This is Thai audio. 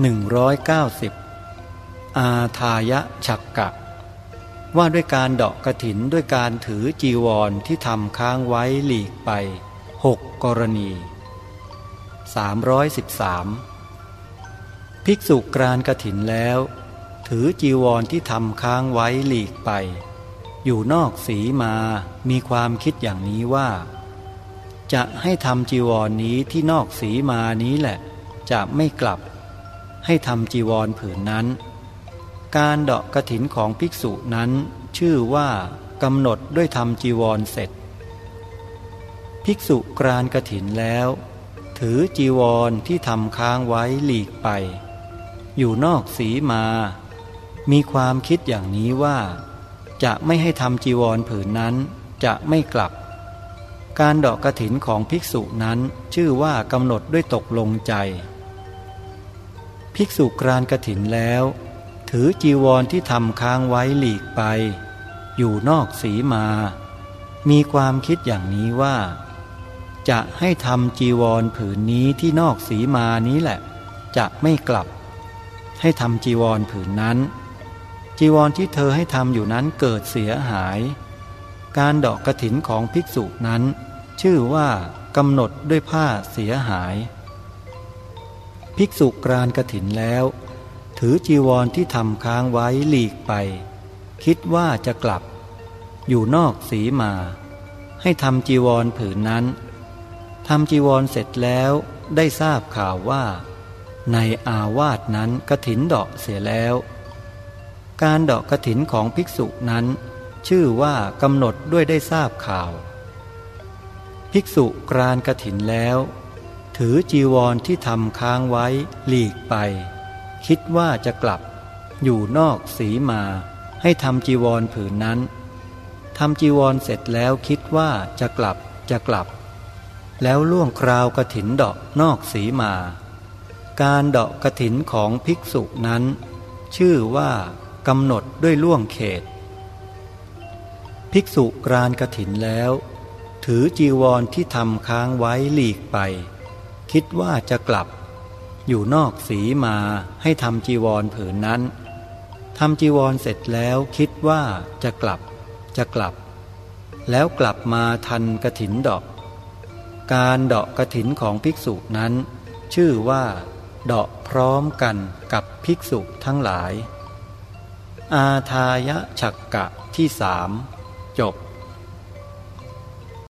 190 อาทายะฉักกะ ว่าด้วยการเดาะกระถินด้วยการถือจีวรที่ทำค้างไว้หลีกไปหกกรณี 313 ภิกษุกรานกระถินแล้ว ถือจีวรที่ทำค้างไว้หลีกไป อยู่นอกสีมามีความคิดอย่างนี้ว่า จะให้ทำจีวรนนี้ที่นอกสีมานี้แหละ จะไม่กลับ ให้ทำจีวรผืนนั้น การเดาะกระถินของภิกษุนั้นชื่อว่ากำหนดด้วยทำจีวรเสร็จ ภิกษุกรานกระถินแล้ว ถือจีวรที่ทำค้างไว้หลีกไป อยู่นอกสีมา มีความคิดอย่างนี้ว่า จะไม่ให้ทำจีวรผืนนั้นจะไม่กลับ การเดาะกระถินของภิกษุนั้นชื่อว่ากำหนดด้วยตกลงใจ ภิกษุกรานกระถินแล้ว ถือจีวรที่ทำค้างไว้หลีกไป อยู่นอกสีมา มีความคิดอย่างนี้ว่า จะให้ทำจีวรผืนนี้ที่นอกสีมานี้แหละ จะไม่กลับ ให้ทำจีวรผืนนั้น จีวรที่เธอให้ทำอยู่นั้นเกิดเสียหาย การดอกกระถินของภิกษุนั้น ชื่อว่ากำหนดด้วยผ้าเสียหาย ภิกษุกรานกระถินแล้ว ถือจีวรที่ทำค้างไว้หลีกไป คิดว่าจะกลับ อยู่นอกสีมา ให้ทำจีวรผืนนั้นทำจีวรเสร็จแล้วได้ทราบข่าวว่า ในอาวาสนั้นกระถินดอกเสียแล้ว การดอกกระถินของภิกษุนั้น ชื่อว่ากำหนดด้วยได้ทราบข่าว ภิกษุกรานกระถินแล้ว ถือจีวรที่ทำค้างไว้หลีกไป คิดว่าจะกลับ อยู่นอกสีมาให้ทำจีวรผืนนั้นทำจีวรเสร็จแล้วคิดว่าจะกลับจะกลับ แล้วล่วงคราวกระถินดอกนอกสีมา การดอกกระถินของภิกษุนั้น ชื่อว่ากำหนดด้วยล่วงเขต ภิกษุกรานกระถินแล้ว ถือจีวรที่ทำค้างไว้หลีกไป คิดว่าจะกลับ อยู่นอกสีมาให้ทำจีวรผืนนั้นทำจีวรเสร็จแล้วคิดว่าจะกลับ จะกลับ แล้วกลับมาทันกระถินดอก การเดาะกระถินของภิกษุนั้น ชื่อว่าเดาะพร้อมกันกับภิกษุทั้งหลาย อาทายะฉักกะที่สามจบ